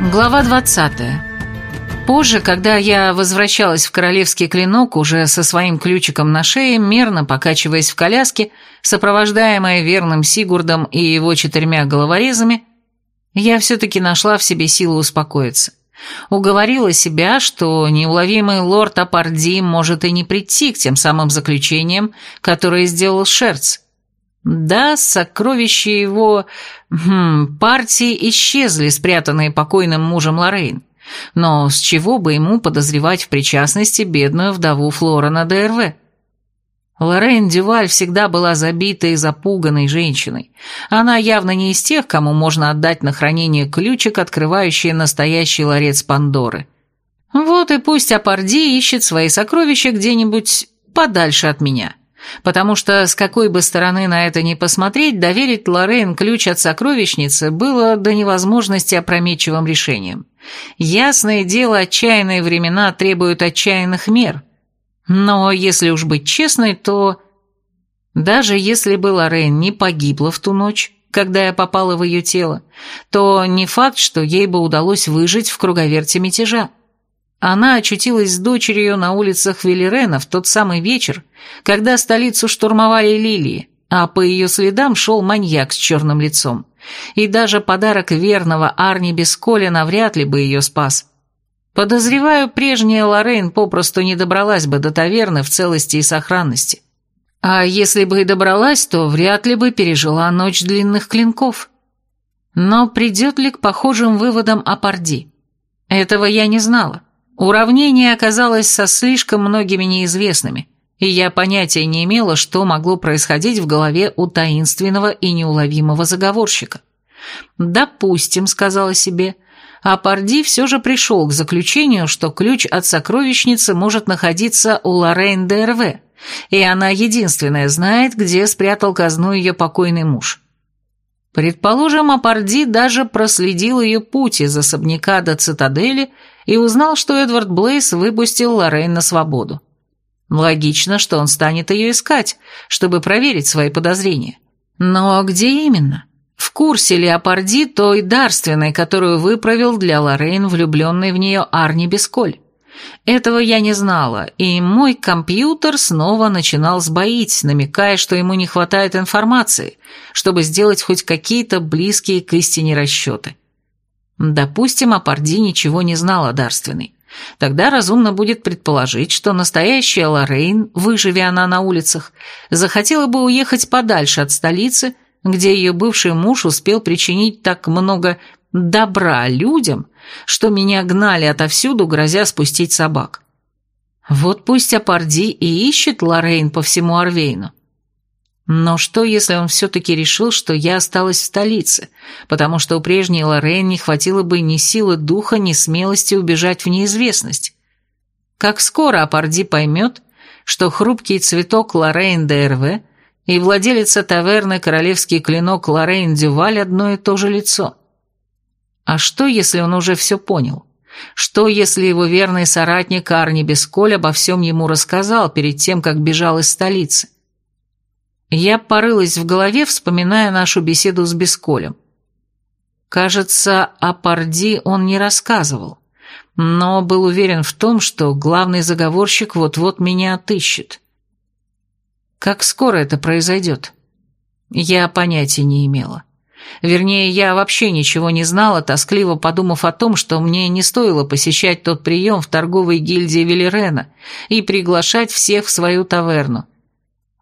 Глава 20. Позже, когда я возвращалась в королевский клинок уже со своим ключиком на шее, мерно покачиваясь в коляске, сопровождаемая верным Сигурдом и его четырьмя головорезами, я все-таки нашла в себе силу успокоиться. Уговорила себя, что неуловимый лорд Апарди может и не прийти к тем самым заключениям, которые сделал Шерц. Да, сокровища его хм, партии исчезли, спрятанные покойным мужем Лоррейн. Но с чего бы ему подозревать в причастности бедную вдову Флорана ДРВ? Лоррейн Дюваль всегда была забитой и запуганной женщиной. Она явно не из тех, кому можно отдать на хранение ключик, открывающий настоящий ларец Пандоры. Вот и пусть Апарди ищет свои сокровища где-нибудь подальше от меня. Потому что с какой бы стороны на это ни посмотреть, доверить Лоррейн ключ от сокровищницы было до невозможности опрометчивым решением. Ясное дело, отчаянные времена требуют отчаянных мер. Но если уж быть честной, то... Даже если бы Лоррейн не погибла в ту ночь, когда я попала в ее тело, то не факт, что ей бы удалось выжить в круговерте мятежа. Она очутилась с дочерью на улицах Велерена в тот самый вечер, когда столицу штурмовали лилии, а по ее следам шел маньяк с черным лицом. И даже подарок верного Арни Бесколя навряд ли бы ее спас. Подозреваю, прежняя Лоррейн попросту не добралась бы до таверны в целости и сохранности. А если бы и добралась, то вряд ли бы пережила ночь длинных клинков. Но придет ли к похожим выводам Апарди? Этого я не знала. Уравнение оказалось со слишком многими неизвестными, и я понятия не имела, что могло происходить в голове у таинственного и неуловимого заговорщика. «Допустим», — сказала себе, — а Парди все же пришел к заключению, что ключ от сокровищницы может находиться у Лоррейн ДРВ, и она единственная знает, где спрятал казну ее покойный муж. Предположим, Апарди даже проследил ее путь из особняка до цитадели и узнал, что Эдвард Блейс выпустил Лоррейн на свободу. Логично, что он станет ее искать, чтобы проверить свои подозрения. Но где именно? В курсе ли Апарди той дарственной, которую выправил для Лоррейн влюбленный в нее Арни Бесколь? Этого я не знала, и мой компьютер снова начинал сбоить, намекая, что ему не хватает информации, чтобы сделать хоть какие-то близкие к истине расчеты. Допустим, Апарди ничего не знал о дарственной. Тогда разумно будет предположить, что настоящая Лоррейн, выживи она на улицах, захотела бы уехать подальше от столицы, где ее бывший муж успел причинить так много добра людям, что меня гнали отовсюду, грозя спустить собак. Вот пусть Апарди и ищет Лоррейн по всему Арвейну. Но что, если он все-таки решил, что я осталась в столице, потому что у прежней Лоррейн не хватило бы ни силы духа, ни смелости убежать в неизвестность? Как скоро Апарди поймет, что хрупкий цветок Лоррейн ДРВ и владелица таверны «Королевский клинок» Лоррейн Дюваль одно и то же лицо? А что, если он уже все понял? Что, если его верный соратник Арни Бесколь обо всем ему рассказал перед тем, как бежал из столицы? Я порылась в голове, вспоминая нашу беседу с Бесколем. Кажется, о Парди он не рассказывал, но был уверен в том, что главный заговорщик вот-вот меня отыщет. Как скоро это произойдет? Я понятия не имела. Вернее, я вообще ничего не знала, тоскливо подумав о том, что мне не стоило посещать тот прием в торговой гильдии Велерена и приглашать всех в свою таверну.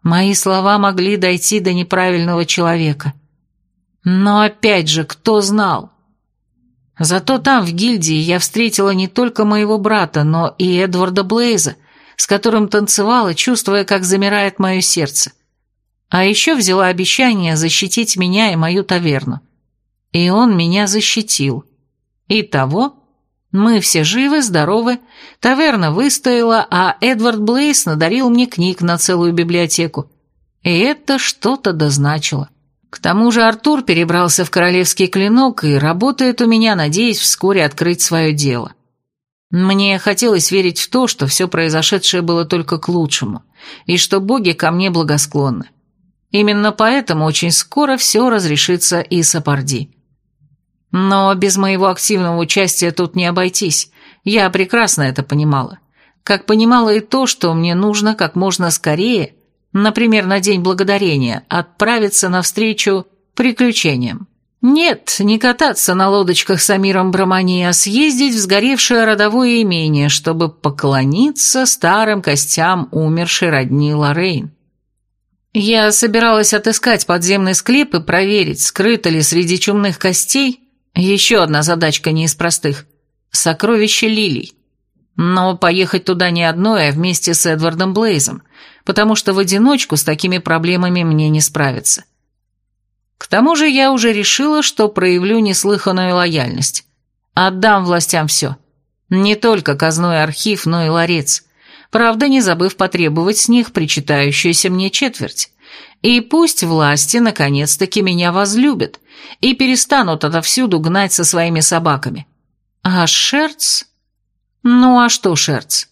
Мои слова могли дойти до неправильного человека. Но опять же, кто знал? Зато там, в гильдии, я встретила не только моего брата, но и Эдварда Блейза, с которым танцевала, чувствуя, как замирает мое сердце. А еще взяла обещание защитить меня и мою таверну. И он меня защитил. Итого, мы все живы, здоровы, таверна выстояла, а Эдвард Блейс надарил мне книг на целую библиотеку. И это что-то дозначило. К тому же Артур перебрался в королевский клинок и работает у меня, надеясь вскоре открыть свое дело. Мне хотелось верить в то, что все произошедшее было только к лучшему, и что боги ко мне благосклонны. Именно поэтому очень скоро все разрешится и Сапарди. Но без моего активного участия тут не обойтись. Я прекрасно это понимала. Как понимала и то, что мне нужно как можно скорее, например, на День Благодарения, отправиться навстречу приключениям. Нет, не кататься на лодочках с Амиром Брамани, а съездить в сгоревшее родовое имение, чтобы поклониться старым костям умершей родни Лоррейн. Я собиралась отыскать подземный склеп и проверить, скрыто ли среди чумных костей еще одна задачка не из простых – сокровище лилий. Но поехать туда не одной, а вместе с Эдвардом Блейзом, потому что в одиночку с такими проблемами мне не справиться. К тому же я уже решила, что проявлю неслыханную лояльность. Отдам властям все. Не только казной архив, но и ларец. Правда, не забыв потребовать с них причитающуюся мне четверть. И пусть власти наконец-таки меня возлюбят и перестанут отовсюду гнать со своими собаками. А Шерц? Ну а что Шерц?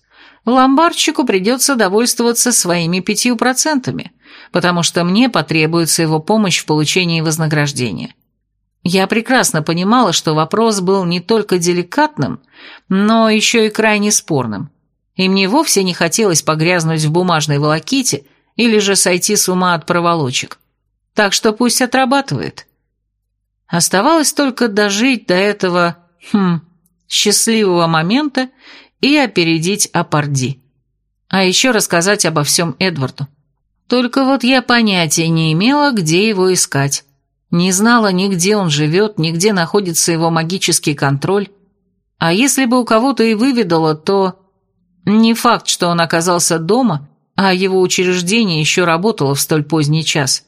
Ломбардчику придется довольствоваться своими пятью процентами потому что мне потребуется его помощь в получении вознаграждения. Я прекрасно понимала, что вопрос был не только деликатным, но еще и крайне спорным, и мне вовсе не хотелось погрязнуть в бумажной волоките или же сойти с ума от проволочек. Так что пусть отрабатывает. Оставалось только дожить до этого, хм, счастливого момента и опередить Апарди. А еще рассказать обо всем Эдварду. Только вот я понятия не имела, где его искать. Не знала ни где он живет, ни где находится его магический контроль. А если бы у кого-то и выведала, то... Не факт, что он оказался дома, а его учреждение еще работало в столь поздний час.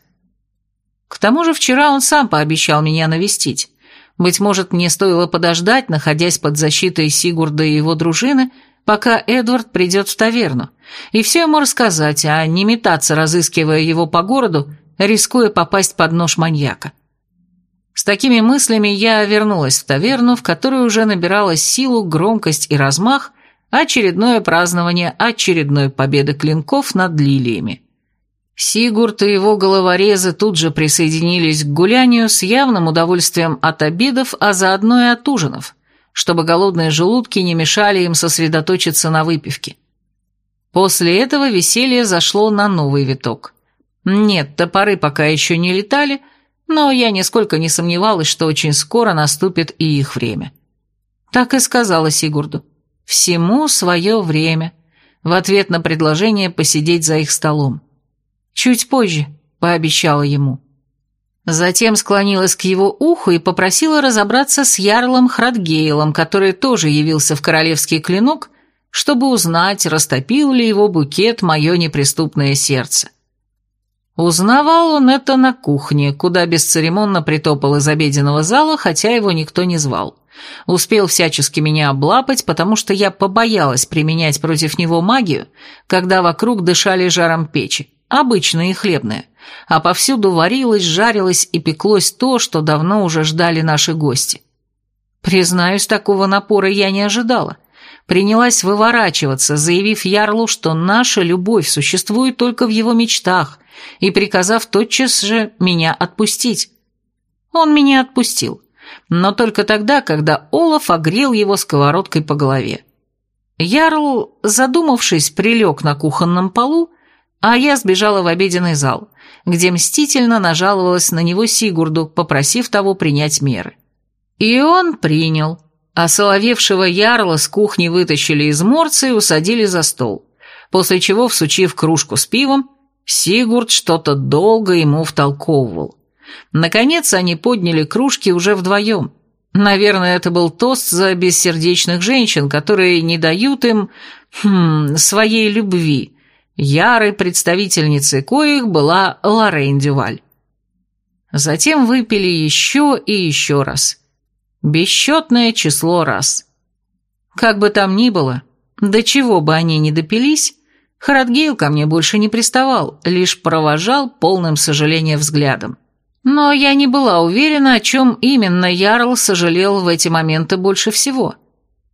К тому же вчера он сам пообещал меня навестить. Быть может, мне стоило подождать, находясь под защитой Сигурда и его дружины, пока Эдвард придет в таверну, и все ему рассказать, а не метаться, разыскивая его по городу, рискуя попасть под нож маньяка. С такими мыслями я вернулась в таверну, в которой уже набиралась силу, громкость и размах очередное празднование очередной победы клинков над лилиями. Сигурд и его головорезы тут же присоединились к гулянию с явным удовольствием от обидов, а заодно и от ужинов – чтобы голодные желудки не мешали им сосредоточиться на выпивке. После этого веселье зашло на новый виток. Нет, топоры пока еще не летали, но я нисколько не сомневалась, что очень скоро наступит и их время. Так и сказала Сигурду. «Всему свое время», в ответ на предложение посидеть за их столом. «Чуть позже», — пообещала ему. Затем склонилась к его уху и попросила разобраться с Ярлом Храдгейлом, который тоже явился в королевский клинок, чтобы узнать, растопил ли его букет мое неприступное сердце. Узнавал он это на кухне, куда бесцеремонно притопал из обеденного зала, хотя его никто не звал. Успел всячески меня облапать, потому что я побоялась применять против него магию, когда вокруг дышали жаром печи, обычные и хлебные а повсюду варилось, жарилось и пеклось то, что давно уже ждали наши гости. Признаюсь, такого напора я не ожидала. Принялась выворачиваться, заявив Ярлу, что наша любовь существует только в его мечтах, и приказав тотчас же меня отпустить. Он меня отпустил, но только тогда, когда Олаф огрел его сковородкой по голове. Ярл, задумавшись, прилег на кухонном полу, а я сбежала в обеденный зал, где мстительно нажаловалась на него Сигурду, попросив того принять меры. И он принял, а соловевшего ярла с кухни вытащили из морца и усадили за стол, после чего, всучив кружку с пивом, Сигурд что-то долго ему втолковывал. Наконец они подняли кружки уже вдвоем. Наверное, это был тост за бессердечных женщин, которые не дают им хм, своей любви, ярой представительницей коих была Лоррейн Дюваль. Затем выпили еще и еще раз. Бесчетное число раз. Как бы там ни было, до чего бы они ни допились, Харадгейл ко мне больше не приставал, лишь провожал полным сожаления взглядом. Но я не была уверена, о чем именно Ярл сожалел в эти моменты больше всего.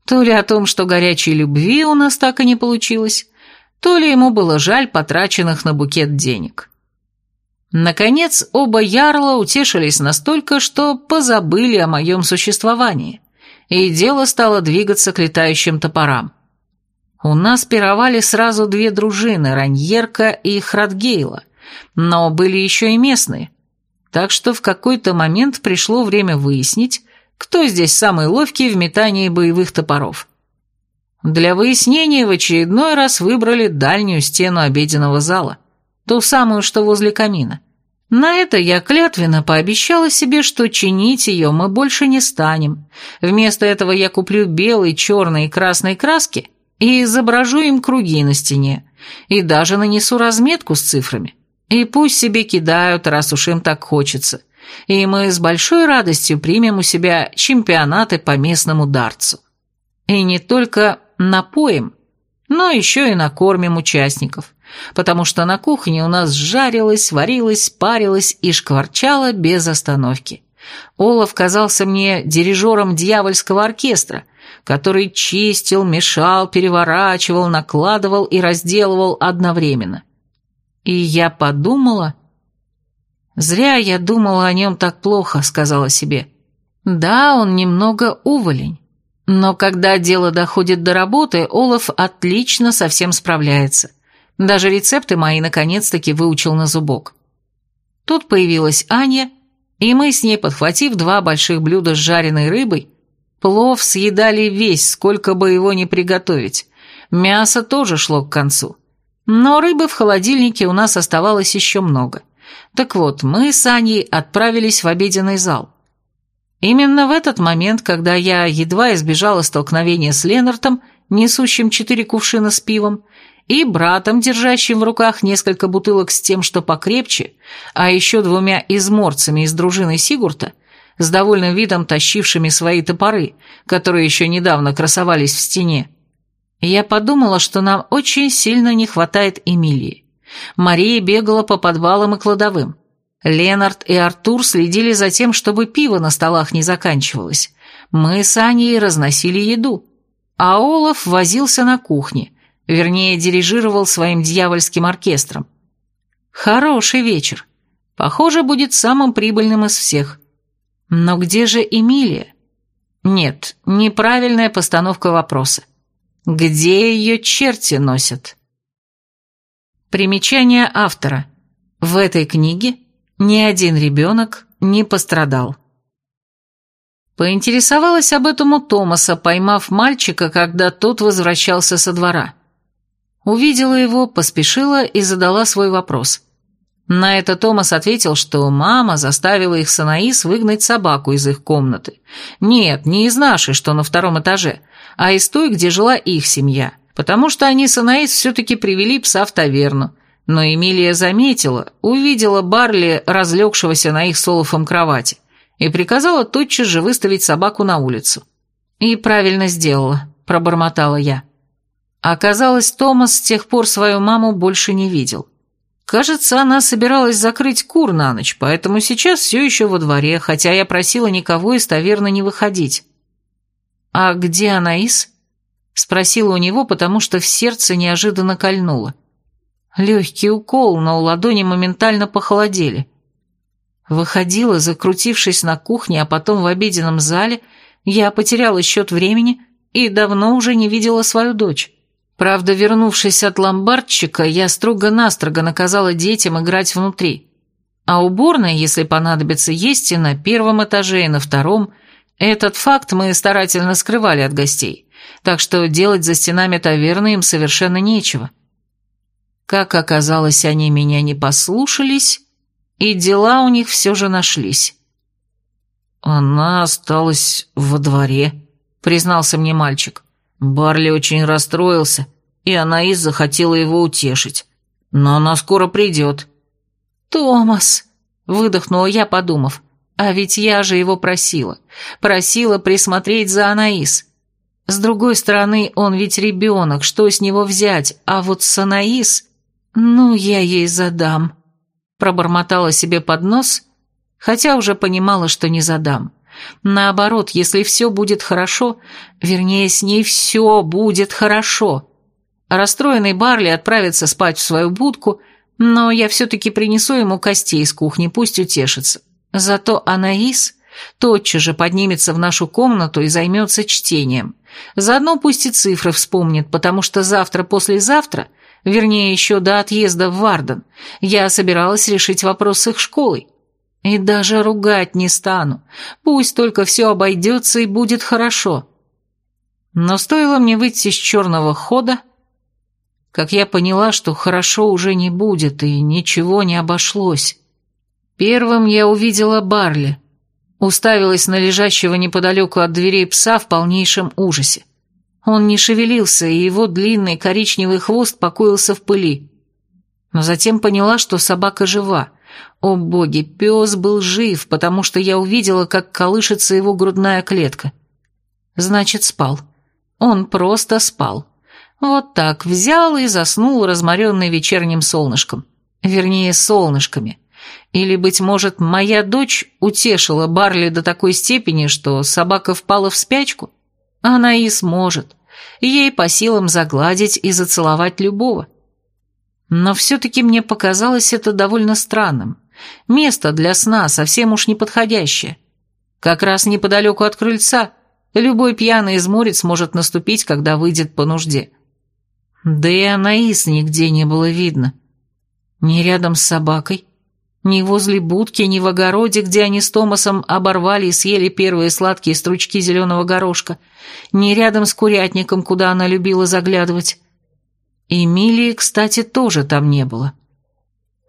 То ли о том, что горячей любви у нас так и не получилось, то ли ему было жаль потраченных на букет денег. Наконец, оба ярла утешились настолько, что позабыли о моем существовании, и дело стало двигаться к летающим топорам. У нас пировали сразу две дружины, Раньерка и Храдгейла, но были еще и местные, так что в какой-то момент пришло время выяснить, кто здесь самый ловкий в метании боевых топоров. Для выяснения в очередной раз выбрали дальнюю стену обеденного зала, ту самую, что возле камина. На это я клятвенно пообещала себе, что чинить ее мы больше не станем. Вместо этого я куплю белый, черный и красный краски и изображу им круги на стене, и даже нанесу разметку с цифрами. И пусть себе кидают, раз уж им так хочется. И мы с большой радостью примем у себя чемпионаты по местному дартсу. И не только напоим, но еще и накормим участников, потому что на кухне у нас жарилось, варилось, парилось и шкварчало без остановки. Олаф казался мне дирижером дьявольского оркестра, который чистил, мешал, переворачивал, накладывал и разделывал одновременно. И я подумала... «Зря я думала о нем так плохо», — сказала себе. «Да, он немного уволень, но когда дело доходит до работы, Олаф отлично со всем справляется. Даже рецепты мои наконец-таки выучил на зубок. Тут появилась Аня, и мы с ней, подхватив два больших блюда с жареной рыбой, плов съедали весь, сколько бы его ни приготовить. Мясо тоже шло к концу. Но рыбы в холодильнике у нас оставалось еще много. Так вот, мы с Аней отправились в обеденный зал. Именно в этот момент, когда я едва избежала столкновения с Ленартом, несущим четыре кувшина с пивом, и братом, держащим в руках несколько бутылок с тем, что покрепче, а еще двумя изморцами из дружины Сигурта, с довольным видом тащившими свои топоры, которые еще недавно красовались в стене, я подумала, что нам очень сильно не хватает Эмилии. Мария бегала по подвалам и кладовым. Ленард и Артур следили за тем, чтобы пиво на столах не заканчивалось. Мы с Аней разносили еду. А Олаф возился на кухне, вернее, дирижировал своим дьявольским оркестром. Хороший вечер. Похоже, будет самым прибыльным из всех. Но где же Эмилия? Нет, неправильная постановка вопроса. Где ее черти носят? Примечание автора. В этой книге ни один ребенок не пострадал. Поинтересовалась об этом у Томаса, поймав мальчика, когда тот возвращался со двора. Увидела его, поспешила и задала свой вопрос. На это Томас ответил, что мама заставила их с Анаис выгнать собаку из их комнаты. Нет, не из нашей, что на втором этаже, а из той, где жила их семья, потому что они с Анаис все-таки привели пса в таверну, но Эмилия заметила, увидела Барли, разлегшегося на их солофом кровати, и приказала тотчас же выставить собаку на улицу. «И правильно сделала», — пробормотала я. Оказалось, Томас с тех пор свою маму больше не видел. Кажется, она собиралась закрыть кур на ночь, поэтому сейчас все еще во дворе, хотя я просила никого из таверны не выходить. «А где Анаис?» — спросила у него, потому что в сердце неожиданно кольнуло. Легкий укол, но ладони моментально похолодели. Выходила, закрутившись на кухне, а потом в обеденном зале, я потеряла счет времени и давно уже не видела свою дочь. Правда, вернувшись от ломбардчика, я строго-настрого наказала детям играть внутри. А уборная, если понадобится, есть и на первом этаже, и на втором. Этот факт мы старательно скрывали от гостей, так что делать за стенами таверны им совершенно нечего. Как оказалось, они меня не послушались, и дела у них все же нашлись. «Она осталась во дворе», — признался мне мальчик. Барли очень расстроился, и Анаис захотела его утешить. Но она скоро придет. «Томас», — выдохнула я, подумав, «а ведь я же его просила. Просила присмотреть за Анаис. С другой стороны, он ведь ребенок, что с него взять? А вот с Анаис...» «Ну, я ей задам», — пробормотала себе под нос, хотя уже понимала, что не задам. Наоборот, если все будет хорошо, вернее, с ней все будет хорошо. Расстроенный Барли отправится спать в свою будку, Но я все-таки принесу ему костей из кухни, пусть утешится. Зато Анаис тотчас же поднимется в нашу комнату и займется чтением. Заодно пусть и цифры вспомнит, потому что завтра-послезавтра, вернее, еще до отъезда в Варден, я собиралась решить вопрос с их школой. И даже ругать не стану. Пусть только все обойдется и будет хорошо. Но стоило мне выйти с черного хода, как я поняла, что хорошо уже не будет, и ничего не обошлось. Первым я увидела Барли. Уставилась на лежащего неподалеку от дверей пса в полнейшем ужасе. Он не шевелился, и его длинный коричневый хвост покоился в пыли. Но затем поняла, что собака жива. О боги, пес был жив, потому что я увидела, как колышется его грудная клетка. Значит, спал. Он просто спал. Вот так взял и заснул, разморенный вечерним солнышком. Вернее, солнышками. Или, быть может, моя дочь утешила Барли до такой степени, что собака впала в спячку? Она и сможет. Ей по силам загладить и зацеловать любого. Но все-таки мне показалось это довольно странным. Место для сна совсем уж неподходящее. Как раз неподалеку от крыльца любой пьяный изморец может наступить, когда выйдет по нужде. Да и Анаис нигде не было видно. Ни рядом с собакой, ни возле будки, ни в огороде, где они с Томасом оборвали и съели первые сладкие стручки зеленого горошка, ни рядом с курятником, куда она любила заглядывать. Эмилии, кстати, тоже там не было.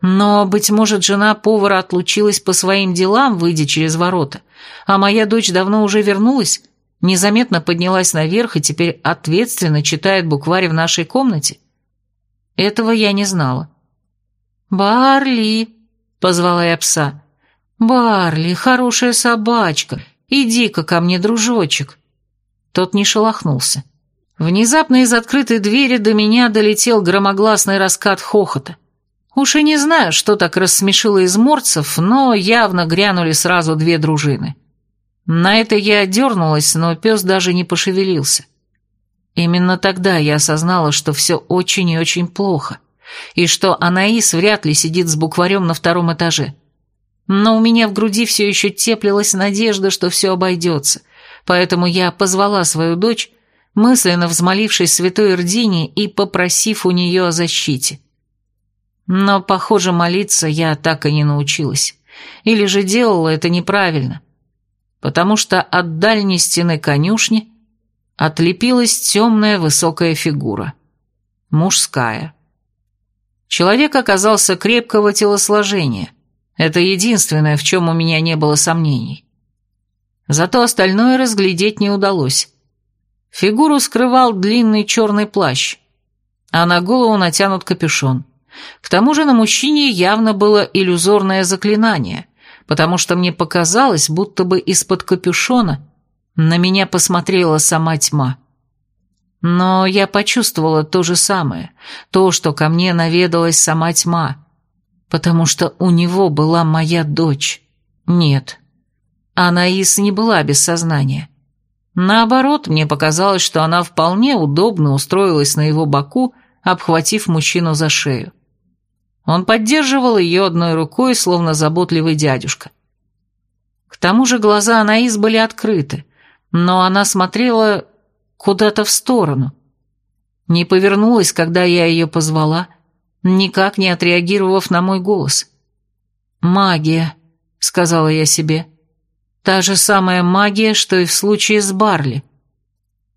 Но, быть может, жена повара отлучилась по своим делам, выйдя через ворота, а моя дочь давно уже вернулась, незаметно поднялась наверх и теперь ответственно читает букварь в нашей комнате? Этого я не знала. «Барли!» — позвала я пса. «Барли, хорошая собачка, иди-ка ко мне, дружочек!» Тот не шелохнулся. Внезапно из открытой двери до меня долетел громогласный раскат хохота. Уж и не знаю, что так рассмешило изморцев, но явно грянули сразу две дружины. На это я дернулась, но пес даже не пошевелился. Именно тогда я осознала, что все очень и очень плохо, и что Анаис вряд ли сидит с букварем на втором этаже. Но у меня в груди все еще теплилась надежда, что все обойдется, поэтому я позвала свою дочь, мысленно взмолившись святой Ирдине и попросив у нее о защите. Но, похоже, молиться я так и не научилась. Или же делала это неправильно потому что от дальней стены конюшни отлепилась темная высокая фигура. Мужская. Человек оказался крепкого телосложения. Это единственное, в чем у меня не было сомнений. Зато остальное разглядеть не удалось. Фигуру скрывал длинный черный плащ, а на голову натянут капюшон. К тому же на мужчине явно было иллюзорное заклинание, потому что мне показалось, будто бы из-под капюшона на меня посмотрела сама тьма. Но я почувствовала то же самое, то, что ко мне наведалась сама тьма, потому что у него была моя дочь. Нет, Анаис не была без сознания. Наоборот, мне показалось, что она вполне удобно устроилась на его боку, обхватив мужчину за шею. Он поддерживал ее одной рукой, словно заботливый дядюшка. К тому же глаза Анаис были открыты, но она смотрела куда-то в сторону. Не повернулась, когда я ее позвала, никак не отреагировав на мой голос. «Магия», — сказала я себе. «Та же самая магия, что и в случае с Барли».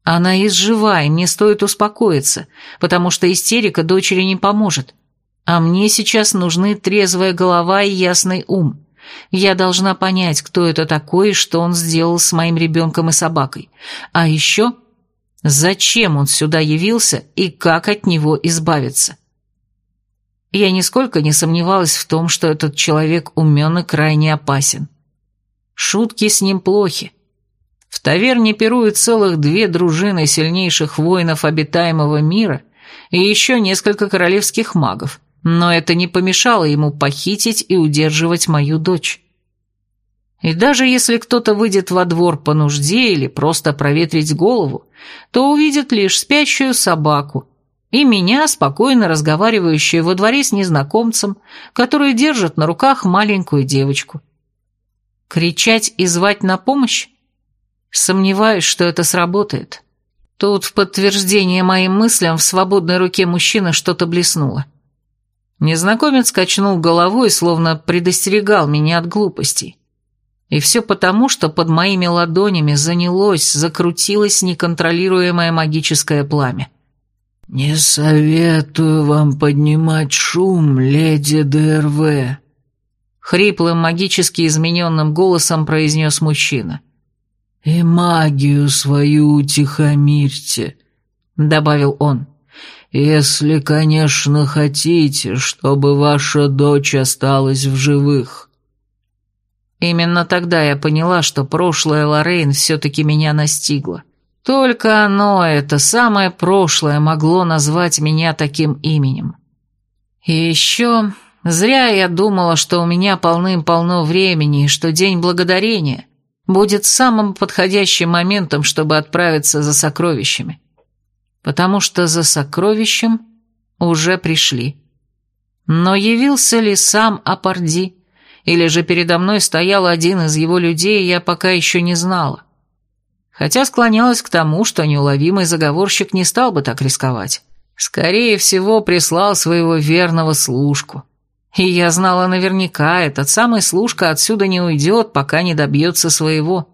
Она изжива, и мне стоит успокоиться, потому что истерика дочери не поможет. А мне сейчас нужны трезвая голова и ясный ум. Я должна понять, кто это такой и что он сделал с моим ребенком и собакой. А еще, зачем он сюда явился и как от него избавиться. Я нисколько не сомневалась в том, что этот человек умен и крайне опасен. Шутки с ним плохи. В таверне пируют целых две дружины сильнейших воинов обитаемого мира и еще несколько королевских магов но это не помешало ему похитить и удерживать мою дочь. И даже если кто-то выйдет во двор по нужде или просто проветрить голову, то увидит лишь спящую собаку, и меня, спокойно разговаривающую во дворе с незнакомцем, который держит на руках маленькую девочку. Кричать и звать на помощь? Сомневаюсь, что это сработает. Тут в подтверждение моим мыслям в свободной руке мужчины что-то блеснуло. Незнакомец качнул головой, словно предостерегал меня от глупостей. И все потому, что под моими ладонями занялось, закрутилось неконтролируемое магическое пламя. «Не советую вам поднимать шум, леди ДРВ», — хриплым магически измененным голосом произнес мужчина. «И магию свою утихомирьте», — добавил он. «Если, конечно, хотите, чтобы ваша дочь осталась в живых». Именно тогда я поняла, что прошлое Лоррейн все-таки меня настигло. Только оно, это самое прошлое, могло назвать меня таким именем. И еще зря я думала, что у меня полным-полно времени, и что День Благодарения будет самым подходящим моментом, чтобы отправиться за сокровищами. Потому что за сокровищем уже пришли. Но явился ли сам Апарди, или же передо мной стоял один из его людей, я пока еще не знала. Хотя склонялась к тому, что неуловимый заговорщик не стал бы так рисковать. Скорее всего, прислал своего верного служку. И я знала наверняка, этот самый служка отсюда не уйдет, пока не добьется своего.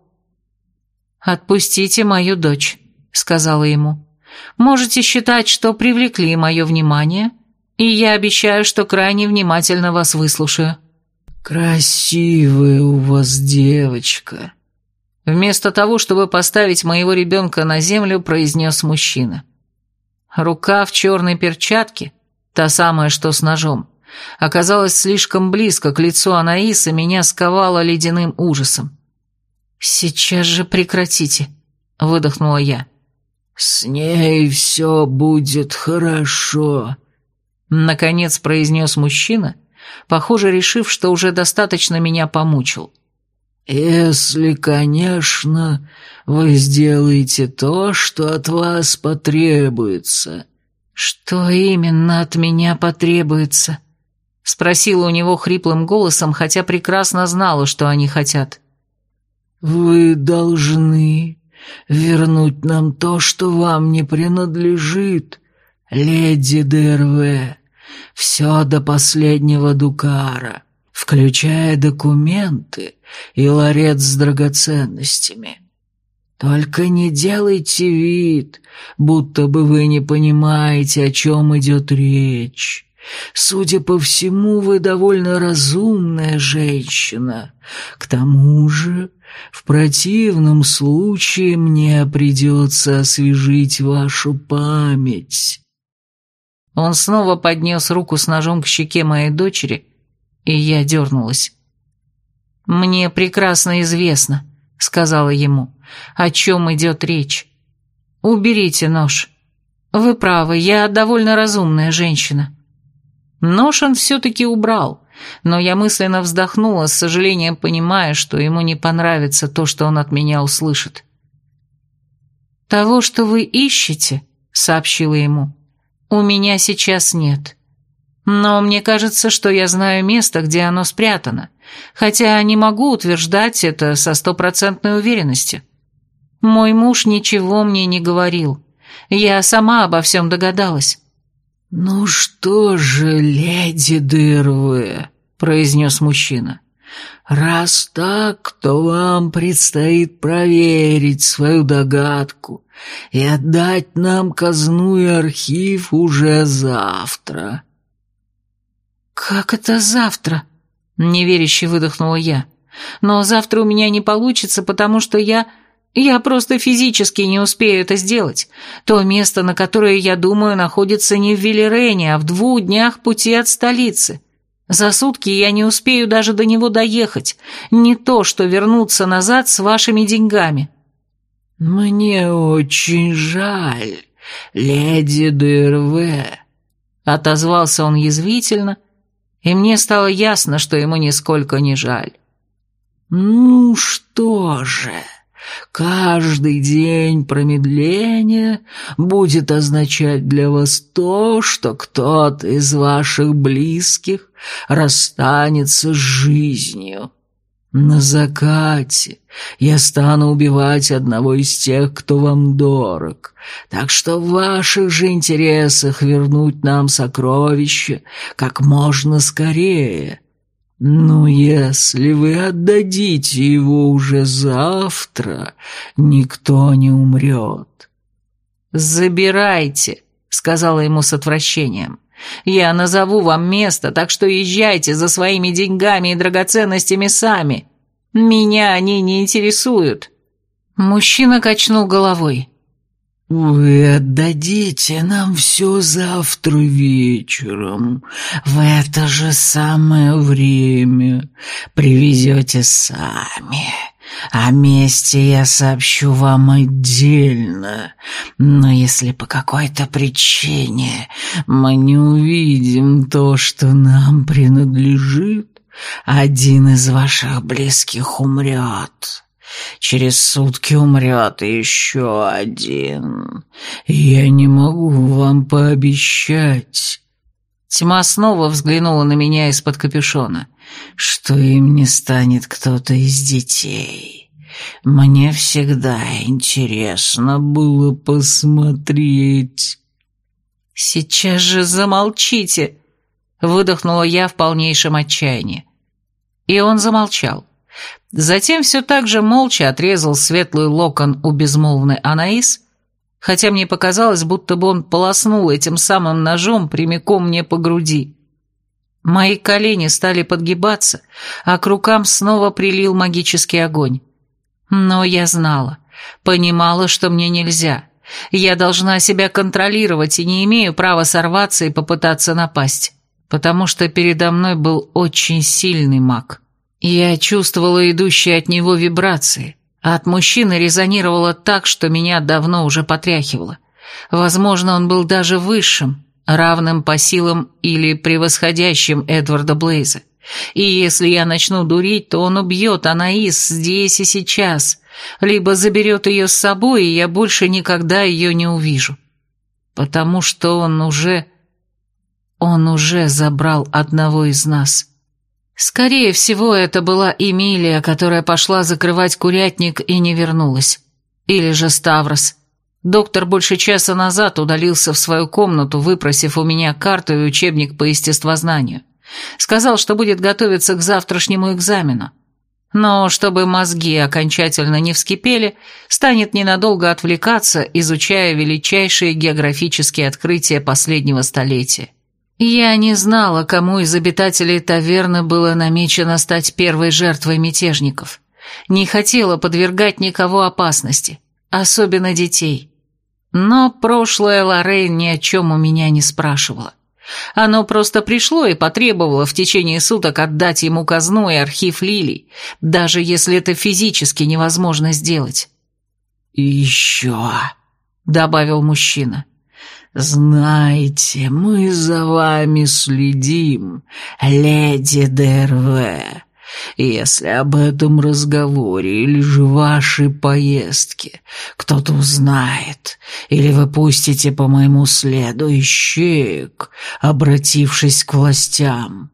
«Отпустите мою дочь», — сказала ему. «Можете считать, что привлекли мое внимание, и я обещаю, что крайне внимательно вас выслушаю». «Красивая у вас девочка», — вместо того, чтобы поставить моего ребенка на землю, произнес мужчина. Рука в черной перчатке, та самая, что с ножом, оказалась слишком близко к лицу Анаисы, меня сковало ледяным ужасом. «Сейчас же прекратите», — выдохнула я. «С ней все будет хорошо», — наконец произнес мужчина, похоже, решив, что уже достаточно меня помучил. «Если, конечно, вы сделаете то, что от вас потребуется». «Что именно от меня потребуется?» Спросила у него хриплым голосом, хотя прекрасно знала, что они хотят. «Вы должны вернуть нам то, что вам не принадлежит, леди ДРВ, все до последнего дукара, включая документы и ларец с драгоценностями». Только не делайте вид, будто бы вы не понимаете, о чем идет речь. Судя по всему, вы довольно разумная женщина. К тому же, в противном случае мне придется освежить вашу память». Он снова поднес руку с ножом к щеке моей дочери, и я дернулась. «Мне прекрасно известно», — сказала ему, — «о чем идет речь. Уберите нож. Вы правы, я довольно разумная женщина. Нож он все-таки убрал, но я мысленно вздохнула, с сожалением понимая, что ему не понравится то, что он от меня услышит. «Того, что вы ищете», — сообщила ему, — «у меня сейчас нет. Но мне кажется, что я знаю место, где оно спрятано, хотя не могу утверждать это со стопроцентной уверенностью. Мой муж ничего мне не говорил. Я сама обо всем догадалась». «Ну что же, леди Дырвы», — произнес мужчина, — «раз так, то вам предстоит проверить свою догадку и отдать нам казну и архив уже завтра». «Как это завтра?» — неверяще выдохнула я. «Но завтра у меня не получится, потому что я...» Я просто физически не успею это сделать. То место, на которое я думаю, находится не в Велерене, а в двух днях пути от столицы. За сутки я не успею даже до него доехать. Не то, что вернуться назад с вашими деньгами». «Мне очень жаль, леди Дерве», — отозвался он язвительно, и мне стало ясно, что ему нисколько не жаль. «Ну что же...» Каждый день промедления будет означать для вас то, что кто-то из ваших близких расстанется с жизнью. На закате я стану убивать одного из тех, кто вам дорог. Так что в ваших же интересах вернуть нам сокровище как можно скорее. Но если вы отдадите его уже завтра, никто не умрет. «Забирайте», — сказала ему с отвращением. Я назову вам место, так что езжайте за своими деньгами и драгоценностями сами. Меня они не интересуют». Мужчина качнул головой. «Вы отдадите нам все завтра вечером, в это же самое время. Привезете сами. О месте я сообщу вам отдельно, но если по какой-то причине мы не увидим то, что нам принадлежит, один из ваших близких умрет. Через сутки умрет еще один. Я не могу вам пообещать». Тьма снова взглянула на меня из-под капюшона что им не станет кто-то из детей. Мне всегда интересно было посмотреть. «Сейчас же замолчите!» — выдохнула я в полнейшем отчаянии. И он замолчал. Затем все так же молча отрезал светлый локон у безмолвной Анаис, хотя мне показалось, будто бы он полоснул этим самым ножом прямиком мне по груди. Мои колени стали подгибаться, а к рукам снова прилил магический огонь. Но я знала, понимала, что мне нельзя. Я должна себя контролировать и не имею права сорваться и попытаться напасть, потому что передо мной был очень сильный маг. Я чувствовала идущие от него вибрации, а от мужчины резонировало так, что меня давно уже потряхивало. Возможно, он был даже высшим, равным по силам или превосходящим Эдварда Блейза. И если я начну дурить, то он убьет Анаис здесь и сейчас, либо заберет ее с собой, и я больше никогда ее не увижу. Потому что он уже... Он уже забрал одного из нас. Скорее всего, это была Эмилия, которая пошла закрывать курятник и не вернулась. Или же Ставрос. Доктор больше часа назад удалился в свою комнату, выпросив у меня карту и учебник по естествознанию. Сказал, что будет готовиться к завтрашнему экзамену. Но чтобы мозги окончательно не вскипели, станет ненадолго отвлекаться, изучая величайшие географические открытия последнего столетия. Я не знала, кому из обитателей таверны было намечено стать первой жертвой мятежников. Не хотела подвергать никого опасности, особенно детей. Но прошлое Лоррейн ни о чем у меня не спрашивала. Оно просто пришло и потребовало в течение суток отдать ему казну и архив лилий, даже если это физически невозможно сделать. еще», — добавил мужчина, — «знаете, мы за вами следим, леди Дерве. Если об этом разговоре или же вашей поездке кто-то узнает, или вы пустите по моему следу ищеек, обратившись к властям,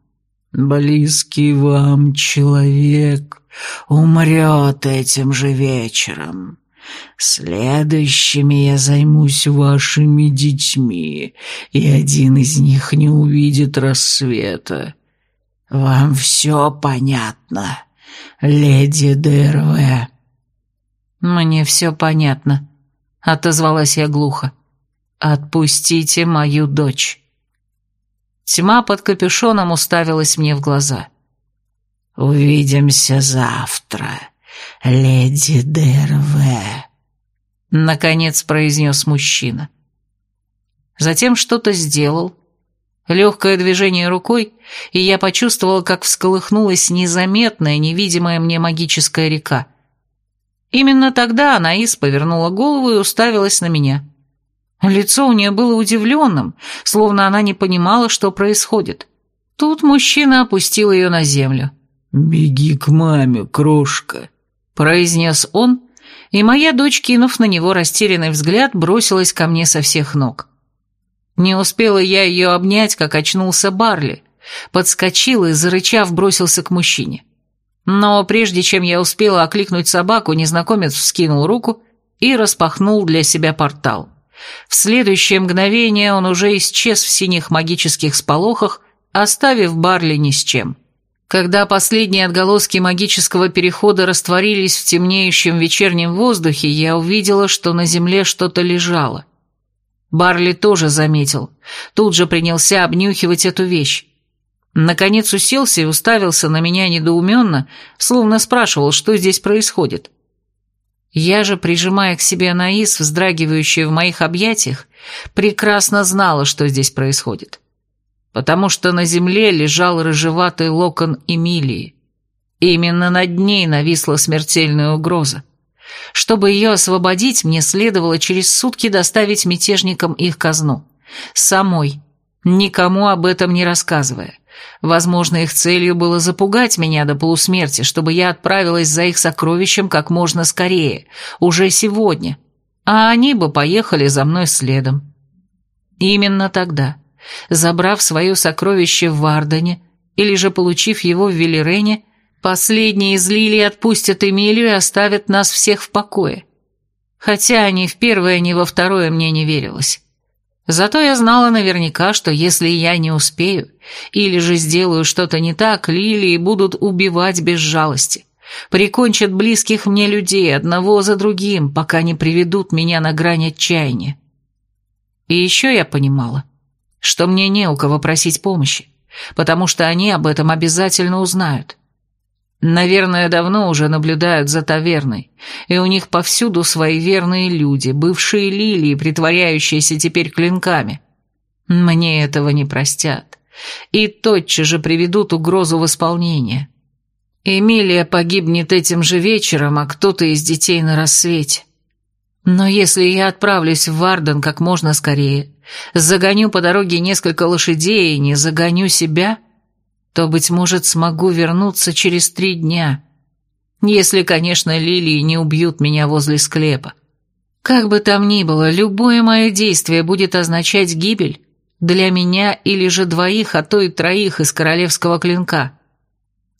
близкий вам человек умрет этим же вечером». Следующими я займусь вашими детьми, и один из них не увидит рассвета. «Вам все понятно, леди Дерве?» «Мне все понятно», — отозвалась я глухо. «Отпустите мою дочь». Тьма под капюшоном уставилась мне в глаза. «Увидимся завтра, леди Дерве», — наконец произнес мужчина. Затем что-то сделал, Легкое движение рукой, и я почувствовала, как всколыхнулась незаметная, невидимая мне магическая река. Именно тогда Анаис повернула голову и уставилась на меня. Лицо у нее было удивленным, словно она не понимала, что происходит. Тут мужчина опустил ее на землю. «Беги к маме, крошка», — произнес он и моя дочь, кинув на него растерянный взгляд, бросилась ко мне со всех ног. Не успела я ее обнять, как очнулся Барли, подскочил и, зарычав, бросился к мужчине. Но прежде чем я успела окликнуть собаку, незнакомец вскинул руку и распахнул для себя портал. В следующее мгновение он уже исчез в синих магических сполохах, оставив Барли ни с чем. Когда последние отголоски магического перехода растворились в темнеющем вечернем воздухе, я увидела, что на земле что-то лежало. Барли тоже заметил. Тут же принялся обнюхивать эту вещь. Наконец уселся и уставился на меня недоуменно, словно спрашивал, что здесь происходит. Я же, прижимая к себе Анаис, вздрагивающую в моих объятиях, прекрасно знала, что здесь происходит потому что на земле лежал рыжеватый локон Эмилии. Именно над ней нависла смертельная угроза. Чтобы ее освободить, мне следовало через сутки доставить мятежникам их казну. Самой, никому об этом не рассказывая. Возможно, их целью было запугать меня до полусмерти, чтобы я отправилась за их сокровищем как можно скорее, уже сегодня, а они бы поехали за мной следом. Именно тогда, Забрав свое сокровище в Вардене, или же получив его в Велерене, последние из Лилии отпустят Эмилию и оставят нас всех в покое. Хотя ни в первое, ни во второе мне не верилось. Зато я знала наверняка, что если я не успею, или же сделаю что-то не так, Лилии будут убивать без жалости. Прикончат близких мне людей одного за другим, пока не приведут меня на грань отчаяния. И еще я понимала, что мне не у кого просить помощи, потому что они об этом обязательно узнают. Наверное, давно уже наблюдают за таверной, и у них повсюду свои верные люди, бывшие лилии, притворяющиеся теперь клинками. Мне этого не простят, и тотчас же приведут угрозу в исполнение. Эмилия погибнет этим же вечером, а кто-то из детей на рассвете. Но если я отправлюсь в Варден как можно скорее, загоню по дороге несколько лошадей и не загоню себя, то, быть может, смогу вернуться через три дня. Если, конечно, лилии не убьют меня возле склепа. Как бы там ни было, любое мое действие будет означать гибель для меня или же двоих, а то и троих из королевского клинка.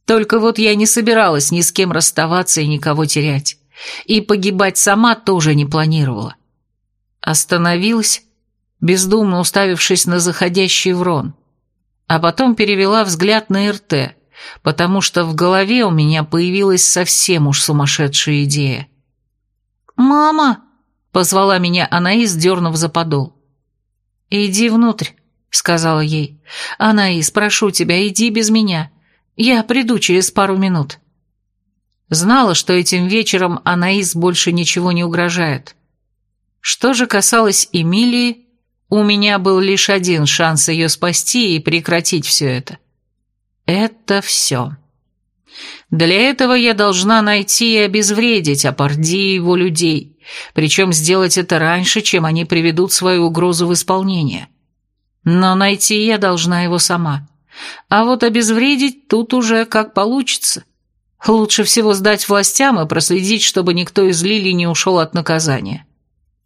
Только вот я не собиралась ни с кем расставаться и никого терять и погибать сама тоже не планировала. Остановилась, бездумно уставившись на заходящий врон, а потом перевела взгляд на РТ, потому что в голове у меня появилась совсем уж сумасшедшая идея. «Мама!» — позвала меня Анаис, дернув за подол. «Иди внутрь», — сказала ей. «Анаис, прошу тебя, иди без меня. Я приду через пару минут». Знала, что этим вечером Анаис больше ничего не угрожает. Что же касалось Эмилии, у меня был лишь один шанс ее спасти и прекратить все это. Это все. Для этого я должна найти и обезвредить Апарди и его людей, причем сделать это раньше, чем они приведут свою угрозу в исполнение. Но найти я должна его сама. А вот обезвредить тут уже как получится. Лучше всего сдать властям и проследить, чтобы никто из Лили не ушел от наказания.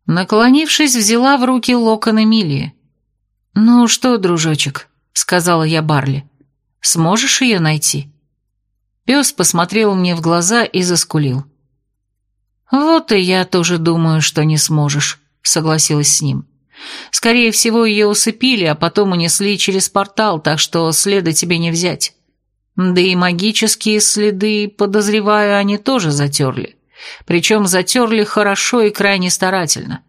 Наклонившись, взяла в руки локон Эмилии. «Ну что, дружочек», — сказала я Барли, — «сможешь ее найти?» Пес посмотрел мне в глаза и заскулил. «Вот и я тоже думаю, что не сможешь», — согласилась с ним. «Скорее всего, ее усыпили, а потом унесли через портал, так что следа тебе не взять. Да и магические следы, подозреваю, они тоже затерли. Причем затерли хорошо и крайне старательно.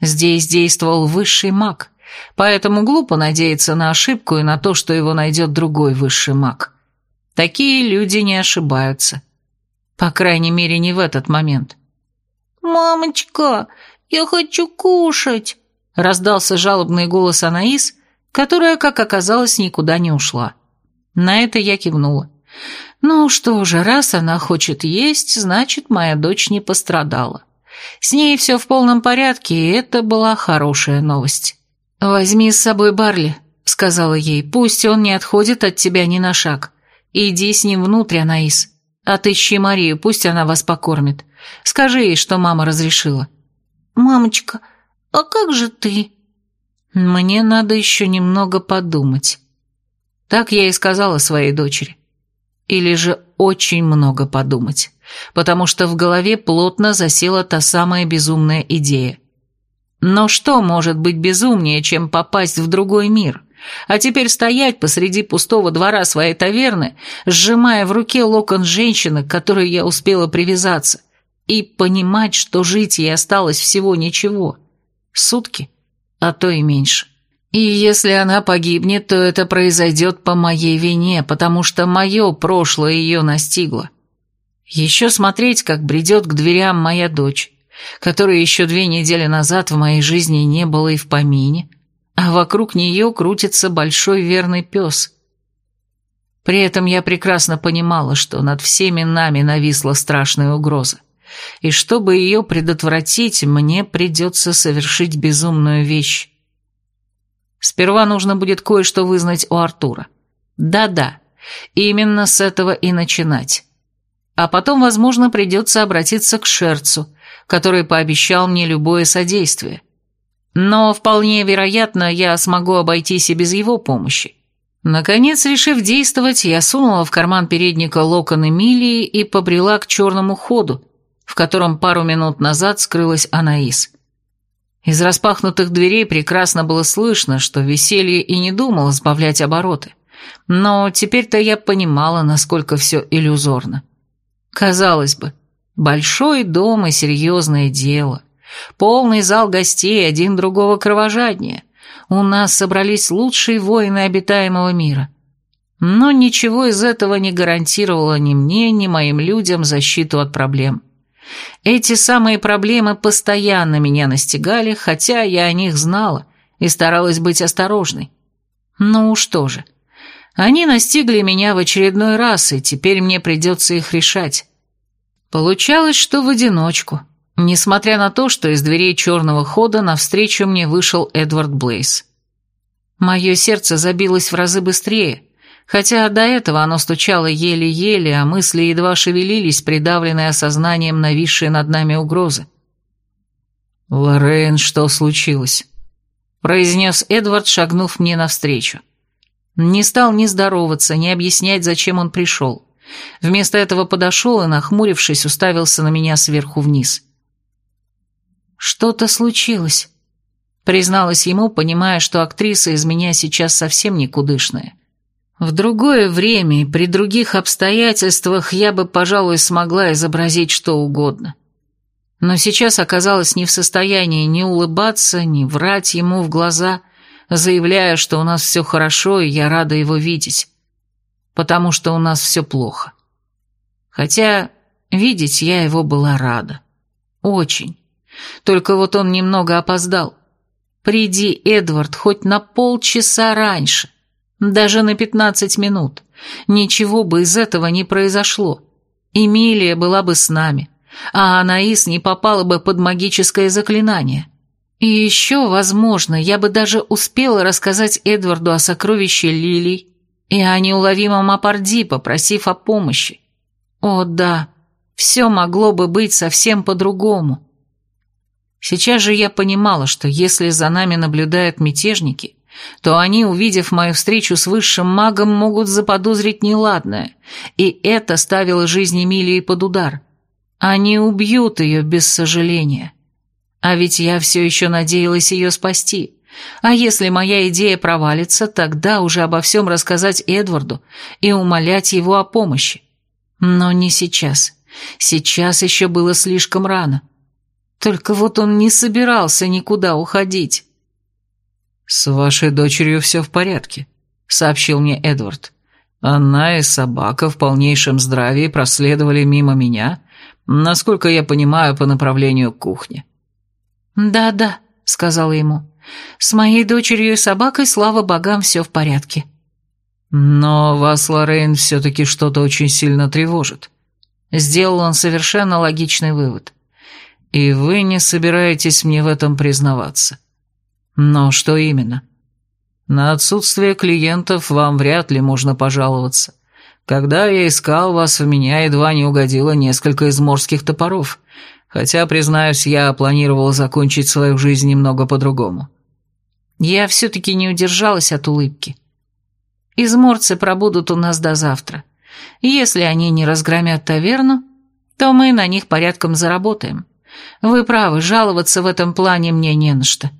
Здесь действовал высший маг, поэтому глупо надеяться на ошибку и на то, что его найдет другой высший маг. Такие люди не ошибаются. По крайней мере, не в этот момент. «Мамочка, я хочу кушать!» раздался жалобный голос Анаис, которая, как оказалось, никуда не ушла. На это я кивнула. Ну что же, раз она хочет есть, значит, моя дочь не пострадала. С ней все в полном порядке, и это была хорошая новость. «Возьми с собой Барли», — сказала ей, — «пусть он не отходит от тебя ни на шаг. Иди с ним внутрь, Анаис. Отыщи Марию, пусть она вас покормит. Скажи ей, что мама разрешила». «Мамочка, а как же ты?» «Мне надо еще немного подумать». Так я и сказала своей дочери. Или же очень много подумать, потому что в голове плотно засела та самая безумная идея. Но что может быть безумнее, чем попасть в другой мир? А теперь стоять посреди пустого двора своей таверны, сжимая в руке локон женщины, к которой я успела привязаться, и понимать, что жить ей осталось всего ничего. Сутки, а то и меньше. И если она погибнет, то это произойдет по моей вине, потому что мое прошлое ее настигло. Еще смотреть, как бредет к дверям моя дочь, которой еще две недели назад в моей жизни не было и в помине, а вокруг нее крутится большой верный пес. При этом я прекрасно понимала, что над всеми нами нависла страшная угроза, и чтобы ее предотвратить, мне придется совершить безумную вещь. Сперва нужно будет кое-что вызнать у Артура. Да-да, именно с этого и начинать. А потом, возможно, придется обратиться к Шерцу, который пообещал мне любое содействие. Но вполне вероятно, я смогу обойтись и без его помощи. Наконец, решив действовать, я сунула в карман передника локон Эмилии и побрела к черному ходу, в котором пару минут назад скрылась Анаис. Из распахнутых дверей прекрасно было слышно, что веселье и не думало сбавлять обороты. Но теперь-то я понимала, насколько все иллюзорно. Казалось бы, большой дом и серьезное дело. Полный зал гостей, один другого кровожаднее. У нас собрались лучшие воины обитаемого мира. Но ничего из этого не гарантировало ни мне, ни моим людям защиту от проблем. Эти самые проблемы постоянно меня настигали, хотя я о них знала и старалась быть осторожной. Ну что же, они настигли меня в очередной раз, и теперь мне придется их решать. Получалось, что в одиночку, несмотря на то, что из дверей черного хода навстречу мне вышел Эдвард Блейс. Мое сердце забилось в разы быстрее, хотя до этого оно стучало еле-еле, а мысли едва шевелились, придавленные осознанием нависшей над нами угрозы. «Лоррейн, что случилось?» — произнес Эдвард, шагнув мне навстречу. Не стал ни здороваться, ни объяснять, зачем он пришел. Вместо этого подошел и, нахмурившись, уставился на меня сверху вниз. «Что-то случилось», — призналась ему, понимая, что актриса из меня сейчас совсем никудышная. В другое время и при других обстоятельствах я бы, пожалуй, смогла изобразить что угодно. Но сейчас оказалась не в состоянии ни улыбаться, ни врать ему в глаза, заявляя, что у нас все хорошо и я рада его видеть. Потому что у нас все плохо. Хотя видеть я его была рада. Очень. Только вот он немного опоздал. Приди, Эдвард, хоть на полчаса раньше — даже на пятнадцать минут. Ничего бы из этого не произошло. Эмилия была бы с нами, а Анаис не попала бы под магическое заклинание. И еще, возможно, я бы даже успела рассказать Эдварду о сокровище Лилий и о неуловимом Апарди, попросив о помощи. О да, все могло бы быть совсем по-другому. Сейчас же я понимала, что если за нами наблюдают мятежники, то они, увидев мою встречу с высшим магом, могут заподозрить неладное, и это ставило жизнь Эмилии под удар. Они убьют ее без сожаления. А ведь я все еще надеялась ее спасти. А если моя идея провалится, тогда уже обо всем рассказать Эдварду и умолять его о помощи. Но не сейчас. Сейчас еще было слишком рано. Только вот он не собирался никуда уходить. «С вашей дочерью все в порядке», — сообщил мне Эдвард. «Она и собака в полнейшем здравии проследовали мимо меня, насколько я понимаю, по направлению к кухне». «Да-да», — сказала ему. «С моей дочерью и собакой, слава богам, все в порядке». «Но вас, Лоррейн, все-таки что-то очень сильно тревожит». Сделал он совершенно логичный вывод. «И вы не собираетесь мне в этом признаваться». Но что именно? На отсутствие клиентов вам вряд ли можно пожаловаться. Когда я искал вас, в меня едва не угодило несколько изморских топоров, хотя, признаюсь, я планировал закончить свою жизнь немного по-другому. Я все-таки не удержалась от улыбки. Изморцы пробудут у нас до завтра. Если они не разгромят таверну, то мы на них порядком заработаем. Вы правы, жаловаться в этом плане мне не на что.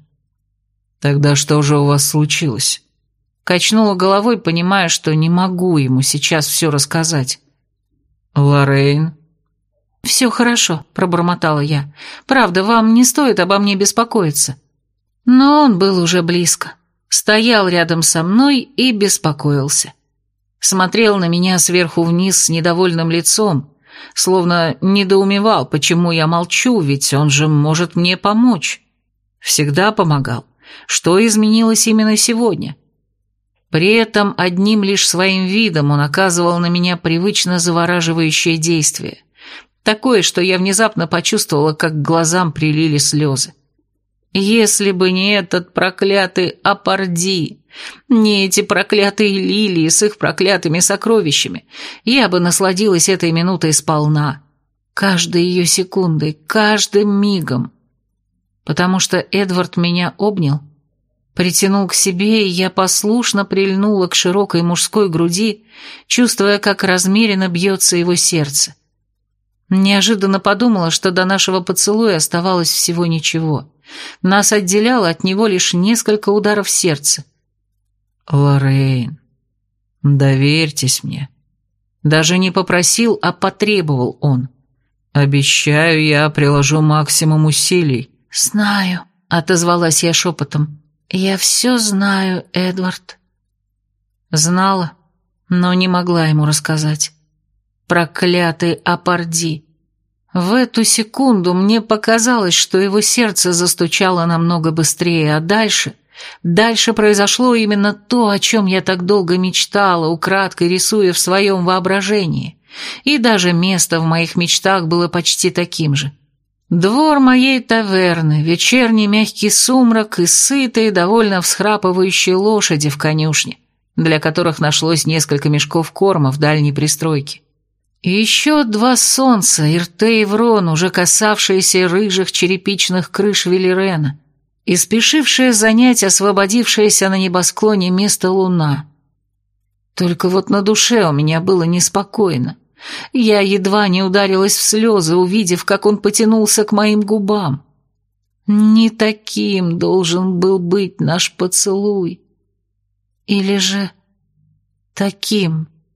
Тогда что же у вас случилось? Качнула головой, понимая, что не могу ему сейчас все рассказать. Лоррейн? «Все хорошо», — пробормотала я. «Правда, вам не стоит обо мне беспокоиться». Но он был уже близко. Стоял рядом со мной и беспокоился. Смотрел на меня сверху вниз с недовольным лицом, словно недоумевал, почему я молчу, ведь он же может мне помочь. Всегда помогал. Что изменилось именно сегодня? При этом одним лишь своим видом он оказывал на меня привычно завораживающее действие. Такое, что я внезапно почувствовала, как к глазам прилили слезы. Если бы не этот проклятый Апарди, не эти проклятые лилии с их проклятыми сокровищами, я бы насладилась этой минутой сполна, каждой ее секундой, каждым мигом. Потому что Эдвард меня обнял, Притянул к себе, и я послушно прильнула к широкой мужской груди, чувствуя, как размеренно бьется его сердце. Неожиданно подумала, что до нашего поцелуя оставалось всего ничего. Нас отделяло от него лишь несколько ударов сердца. «Лоррейн, доверьтесь мне». Даже не попросил, а потребовал он. «Обещаю, я приложу максимум усилий». «Знаю», — отозвалась я шепотом. «Я все знаю, Эдвард». Знала, но не могла ему рассказать. Проклятый Апарди. В эту секунду мне показалось, что его сердце застучало намного быстрее, а дальше... Дальше произошло именно то, о чем я так долго мечтала, украдкой рисуя в своем воображении. И даже место в моих мечтах было почти таким же. Двор моей таверны, вечерний мягкий сумрак и сытые, довольно всхрапывающие лошади в конюшне, для которых нашлось несколько мешков корма в дальней пристройке. И еще два солнца, Ирте и Врон, уже касавшиеся рыжих черепичных крыш Велирена, и спешившая занять освободившееся на небосклоне место луна. Только вот на душе у меня было неспокойно. Я едва не ударилась в слезы, увидев, как он потянулся к моим губам. Не таким должен был быть наш поцелуй. Или же таким...